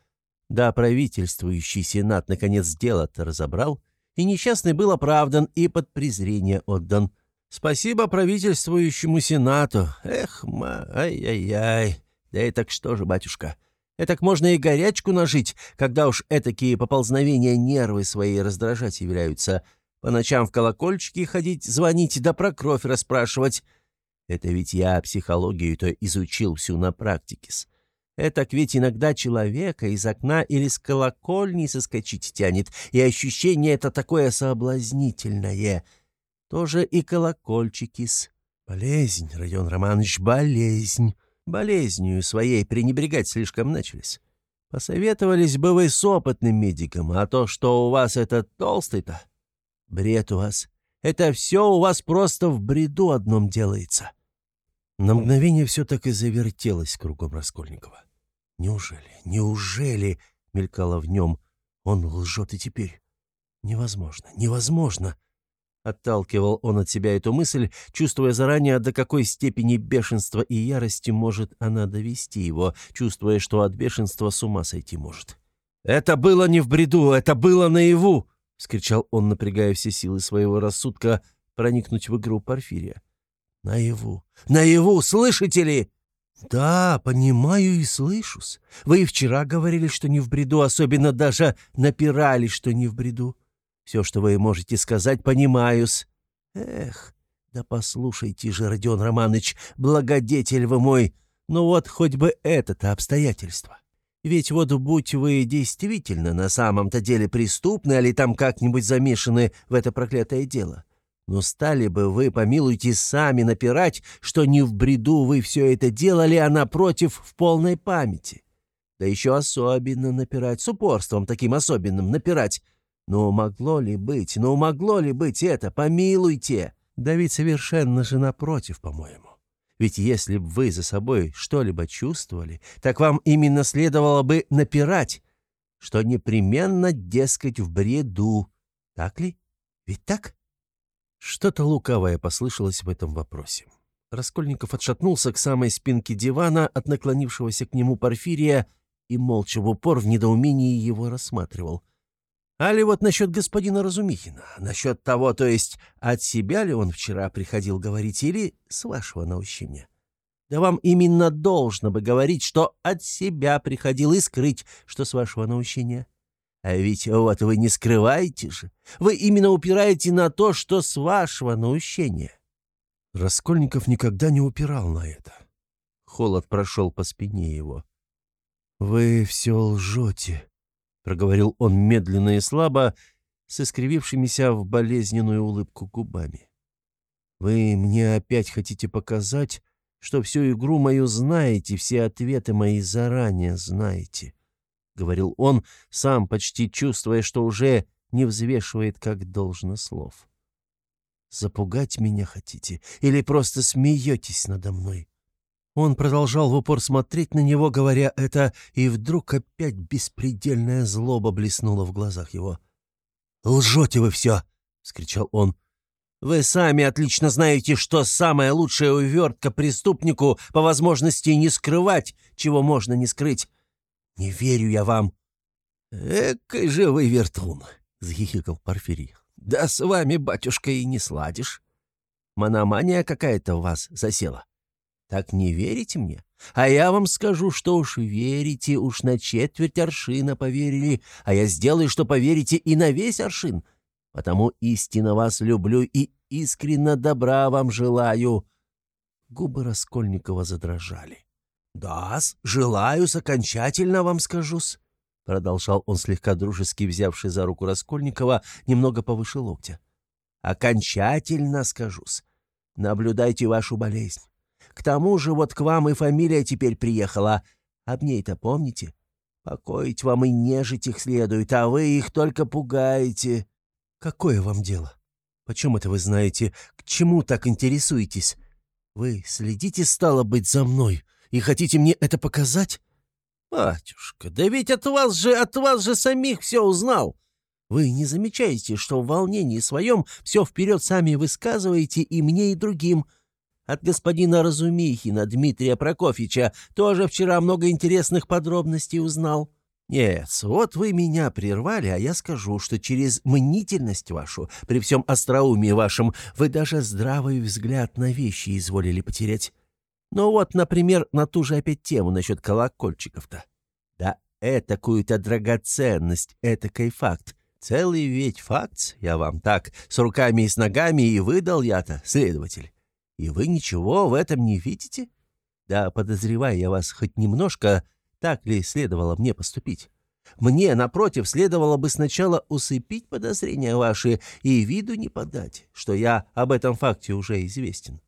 Да, правительствующий сенат наконец дело-то разобрал, и несчастный был оправдан и под презрение отдан. Спасибо правительствующему сенату. Эх, ма, ай-яй-яй. Да и так что же, батюшка, Этак можно и горячку нажить, когда уж этакие поползновения нервы свои раздражать являются. По ночам в колокольчики ходить, звонить, да про кровь расспрашивать. Это ведь я психологию-то изучил всю на практике-с. Этак ведь иногда человека из окна или с колокольни соскочить тянет, и ощущение это такое соблазнительное. Тоже и колокольчики-с. Болезнь, Родион Романович, болезнь. Болезнью своей пренебрегать слишком начались. Посоветовались бы вы с опытным медиком, а то, что у вас это толстый-то, бред у вас. Это все у вас просто в бреду одном делается. На мгновение все так и завертелось кругом Раскольникова. «Неужели, неужели?» — мелькало в нем. «Он лжет и теперь. Невозможно, невозможно!» Отталкивал он от себя эту мысль, чувствуя заранее, до какой степени бешенства и ярости может она довести его, чувствуя, что от бешенства с ума сойти может. «Это было не в бреду, это было наяву!» — скричал он, напрягая все силы своего рассудка проникнуть в игру Порфирия. «Наяву! Наяву! Слышите ли?» «Да, понимаю и слышусь. Вы и вчера говорили, что не в бреду, особенно даже напирали, что не в бреду. Все, что вы можете сказать, понимаюсь. Эх, да послушайте же, Родион Романович, благодетель вы мой, ну вот хоть бы это-то обстоятельство. Ведь вот будь вы действительно на самом-то деле преступны, или там как-нибудь замешаны в это проклятое дело, но стали бы вы, помилуйте, сами напирать, что не в бреду вы все это делали, а напротив, в полной памяти. Да еще особенно напирать, с упорством таким особенным напирать. Но могло ли быть, но могло ли быть это, помилуйте? Да ведь совершенно же напротив, по-моему. Ведь если бы вы за собой что-либо чувствовали, так вам именно следовало бы напирать, что непременно, дескать, в бреду. Так ли? Ведь так? Что-то лукавое послышалось в этом вопросе. Раскольников отшатнулся к самой спинке дивана от наклонившегося к нему Порфирия и молча в упор в недоумении его рассматривал. А ли вот насчет господина Разумихина? Насчет того, то есть, от себя ли он вчера приходил говорить или с вашего наущения? Да вам именно должно бы говорить, что от себя приходил и скрыть, что с вашего наущения. А ведь вот вы не скрываете же. Вы именно упираете на то, что с вашего наущения. Раскольников никогда не упирал на это. Холод прошел по спине его. «Вы все лжете», — проговорил он медленно и слабо, с искривившимися в болезненную улыбку губами. «Вы мне опять хотите показать, что всю игру мою знаете, все ответы мои заранее знаете», — говорил он, сам почти чувствуя, что уже не взвешивает как должно слов. «Запугать меня хотите или просто смеетесь надо мной?» Он продолжал в упор смотреть на него, говоря это, и вдруг опять беспредельная злоба блеснула в глазах его. «Лжете вы все!» — вскричал он. «Вы сами отлично знаете, что самая лучшая увертка преступнику по возможности не скрывать, чего можно не скрыть. Не верю я вам». «Экой же вертун!» — захихикал Порфирий. «Да с вами, батюшка, и не сладишь. Мономания какая-то в вас засела. Так не верите мне? А я вам скажу, что уж верите, уж на четверть аршина поверили, а я сделаю, что поверите и на весь аршин. Потому истинно вас люблю и искренно добра вам желаю». Губы Раскольникова задрожали. «Да-с, желаю-с, окончательно вам скажу-с», — продолжал он слегка дружески, взявший за руку Раскольникова немного повыше локтя. «Окончательно скажу-с. Наблюдайте вашу болезнь. К тому же вот к вам и фамилия теперь приехала. Об ней-то помните? Покоить вам и нежить их следует, а вы их только пугаете. Какое вам дело? Почему это вы знаете? К чему так интересуетесь? Вы следите, стало быть, за мной и хотите мне это показать? Батюшка, да ведь от вас же, от вас же самих все узнал. Вы не замечаете, что в волнении своем все вперед сами высказываете и мне, и другим — от господина Разумихина Дмитрия Прокофьевича тоже вчера много интересных подробностей узнал. Нет, вот вы меня прервали, а я скажу, что через мнительность вашу, при всем остроумии вашем, вы даже здравый взгляд на вещи изволили потерять. Ну вот, например, на ту же опять тему насчет колокольчиков-то. Да этакую-то драгоценность, этакой факт. Целый ведь факт, я вам так, с руками и с ногами и выдал я-то, следователь. И вы ничего в этом не видите? Да, подозревая я вас хоть немножко, так ли следовало мне поступить? Мне, напротив, следовало бы сначала усыпить подозрения ваши и виду не подать, что я об этом факте уже известен.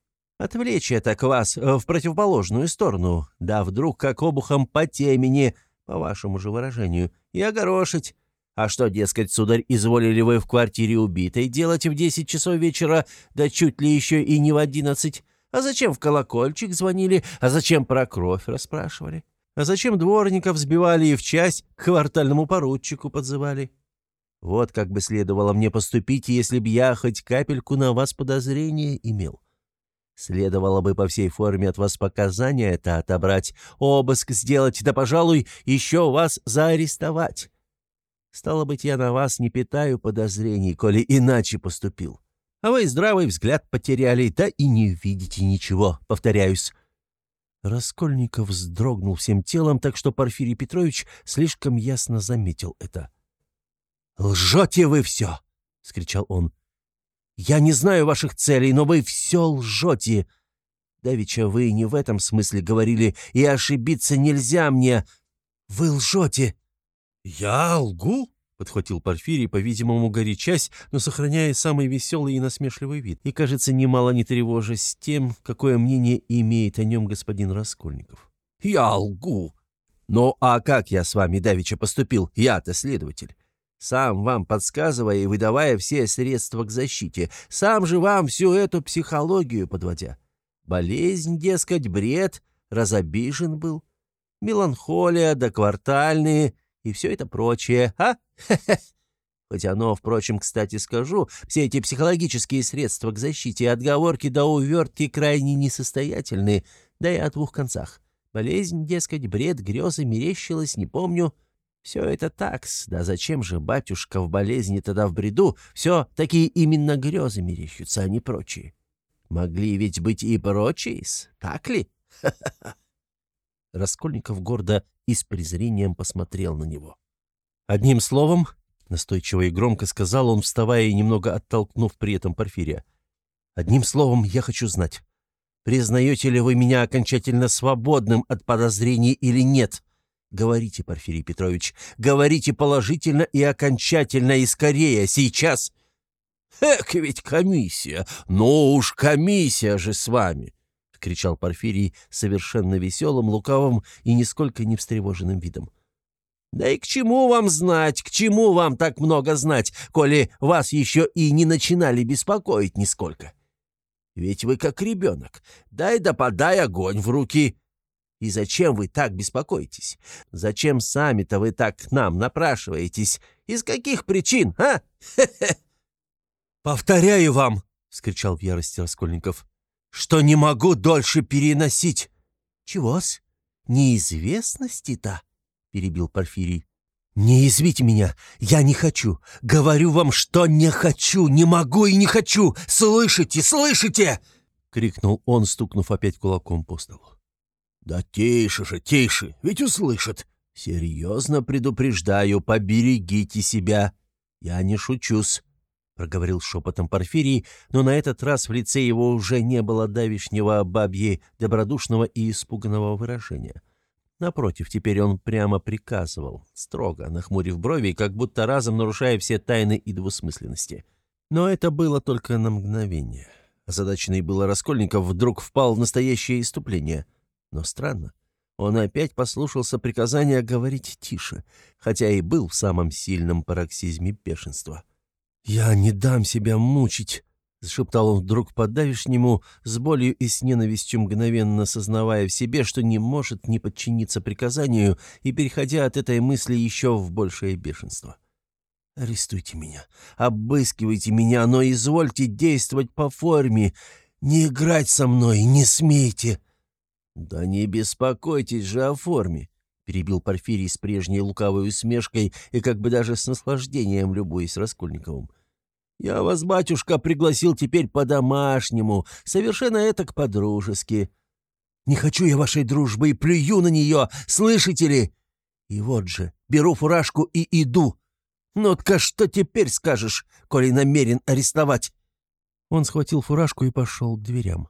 Отвлечь это вас в противоположную сторону, да вдруг как обухом по темени, по вашему же выражению, и огорошить, а что, дескать, сударь, изволили вы в квартире убитой делать в десять часов вечера, да чуть ли еще и не в одиннадцать? А зачем в колокольчик звонили? А зачем про кровь расспрашивали? А зачем дворников сбивали и в часть к квартальному поручику подзывали? Вот как бы следовало мне поступить, если б я хоть капельку на вас подозрения имел. Следовало бы по всей форме от вас показания это отобрать, обыск сделать, да, пожалуй, еще вас заарестовать. Стало быть, я на вас не питаю подозрений, коли иначе поступил. А вы здравый взгляд потеряли, да и не видите ничего, повторяюсь». Раскольников вздрогнул всем телом, так что Порфирий Петрович слишком ясно заметил это. «Лжете вы все!» — скричал он. «Я не знаю ваших целей, но вы все лжете. Давеча вы не в этом смысле говорили, и ошибиться нельзя мне. Вы лжете!» «Я лгу?» — подхватил Порфирий, по-видимому, горячась, но сохраняя самый веселый и насмешливый вид, и, кажется, немало не тревожась тем, какое мнение имеет о нем господин Раскольников. «Я лгу!» «Ну, а как я с вами давеча поступил? Я-то следователь. Сам вам подсказывая и выдавая все средства к защите, сам же вам всю эту психологию подводя. Болезнь, дескать, бред, разобижен был, меланхолия да квартальные — и все это прочее, а? [LAUGHS] Хоть оно, впрочем, кстати скажу, все эти психологические средства к защите, отговорки до увертки крайне несостоятельны, да и о двух концах. Болезнь, дескать, бред, грезы, мерещилось, не помню. Все это такс, да зачем же батюшка в болезни тогда в бреду? Все такие именно грезы мерещутся, а не прочие. Могли ведь быть и прочие, так ли? [LAUGHS] Раскольников гордо и с презрением посмотрел на него. «Одним словом», — настойчиво и громко сказал он, вставая и немного оттолкнув при этом Порфирия, «одним словом я хочу знать, признаете ли вы меня окончательно свободным от подозрений или нет? Говорите, Порфирий Петрович, говорите положительно и окончательно, и скорее, сейчас!» «Эк, ведь комиссия! Ну уж комиссия же с вами!» — кричал Порфирий совершенно веселым, лукавым и нисколько не встревоженным видом. «Да и к чему вам знать, к чему вам так много знать, коли вас еще и не начинали беспокоить нисколько? Ведь вы как ребенок, дай да подай огонь в руки. И зачем вы так беспокоитесь? Зачем сами-то вы так к нам напрашиваетесь? Из каких причин, а? Хе-хе!» «Повторяю вам!» — скричал в ярости Раскольников. «Что не могу дольше переносить!» «Чего-с? Неизвестности-то?» — перебил Порфирий. «Не извите меня! Я не хочу! Говорю вам, что не хочу! Не могу и не хочу! Слышите, слышите!» — крикнул он, стукнув опять кулаком по столу. «Да тише же, тише! Ведь услышат! Серьезно предупреждаю, поберегите себя! Я не шучусь!» — проговорил шепотом Порфирий, но на этот раз в лице его уже не было давишнего бабьи добродушного и испуганного выражения. Напротив, теперь он прямо приказывал, строго, нахмурив брови, как будто разом нарушая все тайны и двусмысленности. Но это было только на мгновение. Озадаченный было Раскольников вдруг впал в настоящее иступление. Но странно. Он опять послушался приказания говорить тише, хотя и был в самом сильном пароксизме бешенства. — «Я не дам себя мучить», — зашептал он вдруг по-давишнему, с болью и с ненавистью мгновенно сознавая в себе, что не может не подчиниться приказанию и переходя от этой мысли еще в большее бешенство. «Арестуйте меня, обыскивайте меня, но извольте действовать по форме, не играть со мной, не смейте». «Да не беспокойтесь же о форме», — перебил Порфирий с прежней лукавой усмешкой и как бы даже с наслаждением любуясь Раскольниковым. «Я вас, батюшка, пригласил теперь по-домашнему, совершенно это по-дружески. Не хочу я вашей дружбы и плюю на нее, слышите ли? И вот же, беру фуражку и иду. Ну-ка, что теперь скажешь, коли намерен арестовать?» Он схватил фуражку и пошел к дверям.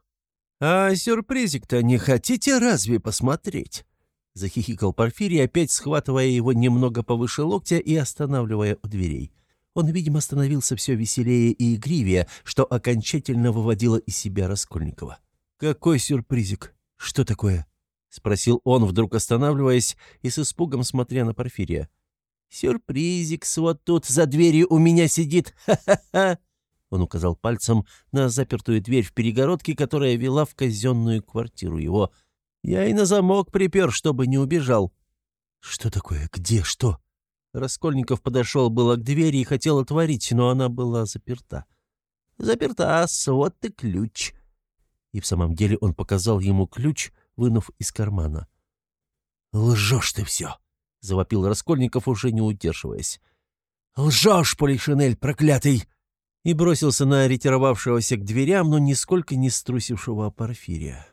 «А сюрпризик-то не хотите разве посмотреть?» — захихикал Порфирий, опять схватывая его немного повыше локтя и останавливая у дверей. Он, видимо, становился все веселее и игривее, что окончательно выводило из себя Раскольникова. «Какой сюрпризик? Что такое?» — спросил он, вдруг останавливаясь и с испугом смотря на Порфирия. «Сюрпризик, вот тут за дверью у меня сидит! Ха-ха-ха!» Он указал пальцем на запертую дверь в перегородке, которая вела в казенную квартиру его — я и на замок припер, чтобы не убежал». «Что такое? Где? Что?» Раскольников подошел было к двери и хотел отворить, но она была заперта. «Заперта, вот ты ключ». И в самом деле он показал ему ключ, вынув из кармана. «Лжешь ты все!» — завопил Раскольников, уже не удерживаясь. «Лжешь, Полишинель, проклятый!» И бросился на ретировавшегося к дверям, но нисколько не струсившего Порфирия.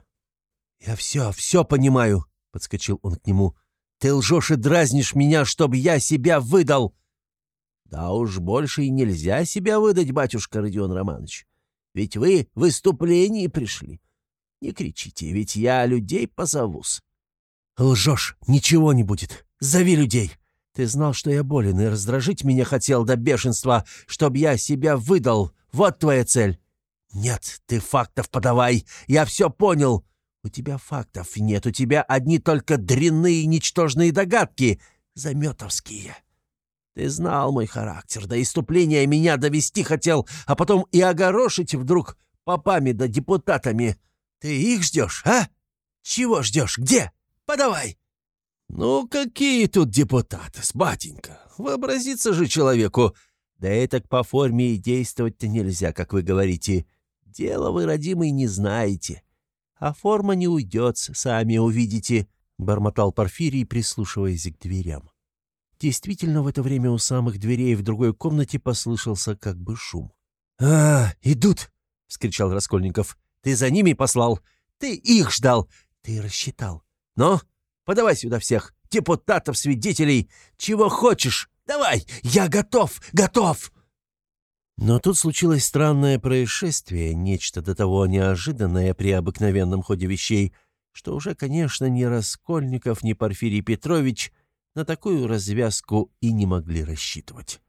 «Я все, все понимаю», — подскочил он к нему. «Ты лжешь и дразнишь меня, чтобы я себя выдал!» «Да уж больше и нельзя себя выдать, батюшка Родион Романович. Ведь вы в выступлении пришли. Не кричите, ведь я людей позовусь». «Лжешь, ничего не будет. Зови людей. Ты знал, что я болен, и раздражить меня хотел до бешенства, чтобы я себя выдал. Вот твоя цель». «Нет, ты фактов подавай. Я все понял. У тебя фактов нет, у тебя одни только дрянные ничтожные догадки, заметовские. Ты знал мой характер, до иступления меня довести хотел, а потом и огорошить вдруг попами да депутатами. Ты их ждешь, а? Чего ждешь? Где? Подавай!» «Ну, какие тут депутаты, батенька? Вообразиться же человеку. Да это по форме и действовать-то нельзя, как вы говорите. Дело вы, родимый, не знаете а форма не уйдет, сами увидите», — бормотал Порфирий, прислушиваясь к дверям. Действительно, в это время у самых дверей в другой комнате послышался как бы шум. «А, идут!» — вскричал Раскольников. «Ты за ними послал? Ты их ждал! Ты рассчитал! Но подавай сюда всех! Депутатов, свидетелей! Чего хочешь! Давай! Я готов! Готов!» Но тут случилось странное происшествие, нечто до того неожиданное при обыкновенном ходе вещей, что уже, конечно, ни Раскольников, ни Порфирий Петрович на такую развязку и не могли рассчитывать.